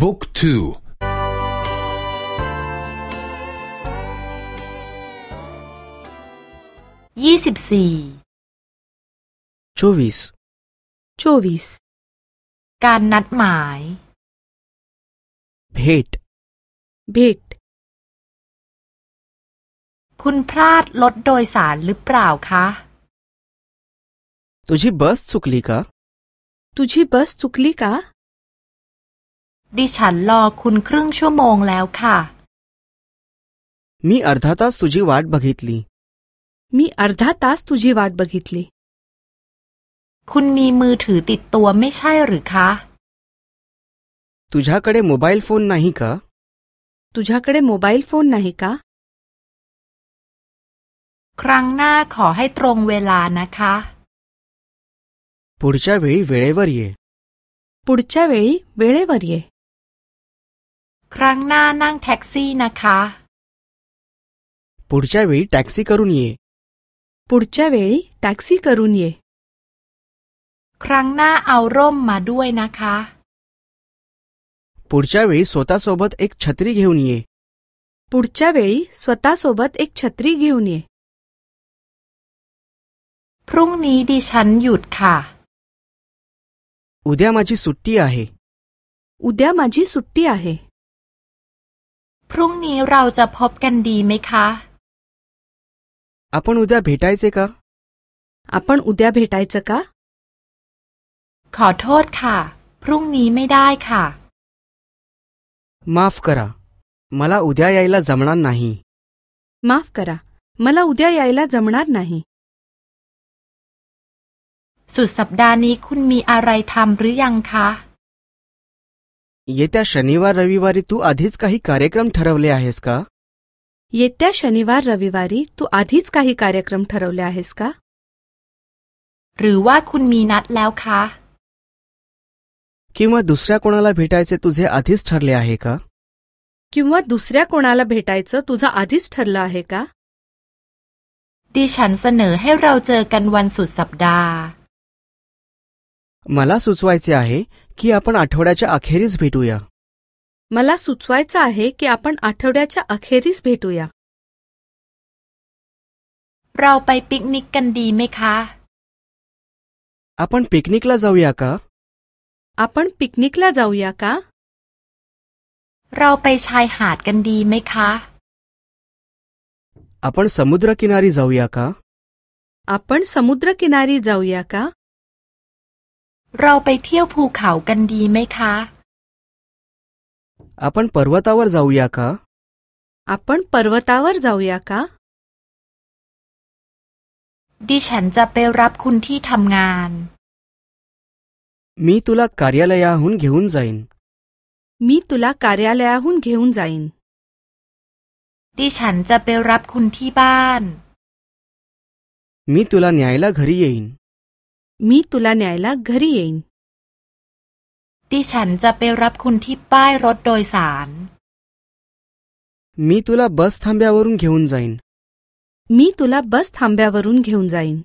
บุ๊กทูยี่สิบสี่ชูวิสชูวิสการนัดหมายเบทเบทคุณพลาดรถโดยสารหรือเปล่าคะตุจิบัสสุกลีกาตุจิบัสสุกลีกาดิฉันรอคุณครึ่งชั่วโมงแล้วค่ะ มีอัรธาตาสตุจิวัดบกิตลีมีอัรธาตาสตุจิวัดบกิตลีคุณมีมือถือติดตัวไม่ใช่หรือคะตุจ่าคดีมือถือโฟนนั่นหิคะตุจ่าคดีมือถือโฟนนั่นหิคะครั้งหน้าขอให้ตรงเวลานะคะปุ่ดชาเวรีเวรีวารีปุ่ดชาเวรีเวรีวารีครั้งหน้านั่งแท็กซี่นะคะ पुढच्या वेळी टॅक्सी करून ये पुढच्या वेळी टॅक्सी करून ये ครั้งหน้าเอาร่มมาด้วยนะคะ पुढच्या वेळी स्वतःसोबत एक छत्री घेऊन ये पुढच्या वेळी स्वतःसोबत एक छत्री घेऊन ये พรุ่งนี้ดิฉันหยุดค่ะ उद्या माझी सुट्टी आहे उद्या माझी सुट्टी आहे พรุ่งนี้เราจะพบกันดีไหมคะอาปนอุดยาเบตไทเซกะอาปนอุดยาเบตไทเซกะขอโทษค่ะ พรุ่งนี้ไม่ได้ค่ะมาฟกระมาลาอุดยาไยละจำนาหนาฮีมาฟกระมาลาอุดยาไยละจำนาหนาฮีสุดสัปดาห์นี้คุณมีอะไรทำหรือยังคะ येत्या शनिवार रविवारी तू आधीच काही कार्यक्रम ठरवले आहेस का येत्या शनिवार रविवारी तू आधीच काही कार्यक्रम ठरवले आहेस का किंवा दुसऱ्या कोणाला भेटायचे तुझे आधीच ठरले आहे का किंवा दुसऱ्या कोणाला भेटायचं तुझं आधीच ठरलं आहे का ดิฉันเสนอให้เราเจอกันวันสุดสัปดาห์ मला सुचवायचे आहे की आपण आठवड्याच्या अखेरीस भेटूया मला सुचवायचं आहे की आपण आठवड्याच्या अखेरीस भेटूया आपण पिकनिकला जाऊया का आपण पिकनिकला जाऊया का खा आपण समुद्रकिनारी जाऊया का आपण समुद्रकिनारी जाऊया का เราไปเที่ยวภูเขากันดีไหมคะอาปันปวตาวร์ जाऊया क ะอาปันปวตาวร์ जाऊया क ะดิฉันจะไปรับคุณที่ทำงาน มีตุลาการยาลยาหุนเกหุนใจนมีตุลาการยาลยาหุนเกหุนใจนดิฉันจะไปรับคุณที่บ้าน มีตุลาเนียลาหรีเยิน मी तुला न्यायला घरी येईन ดิฉันจะไปรับคุณที่ป้ายรถโดยสาร मी तुला बस थांब्यावरून घेऊन जाईन मी तुला बस थांब्यावरून घेऊन जाईन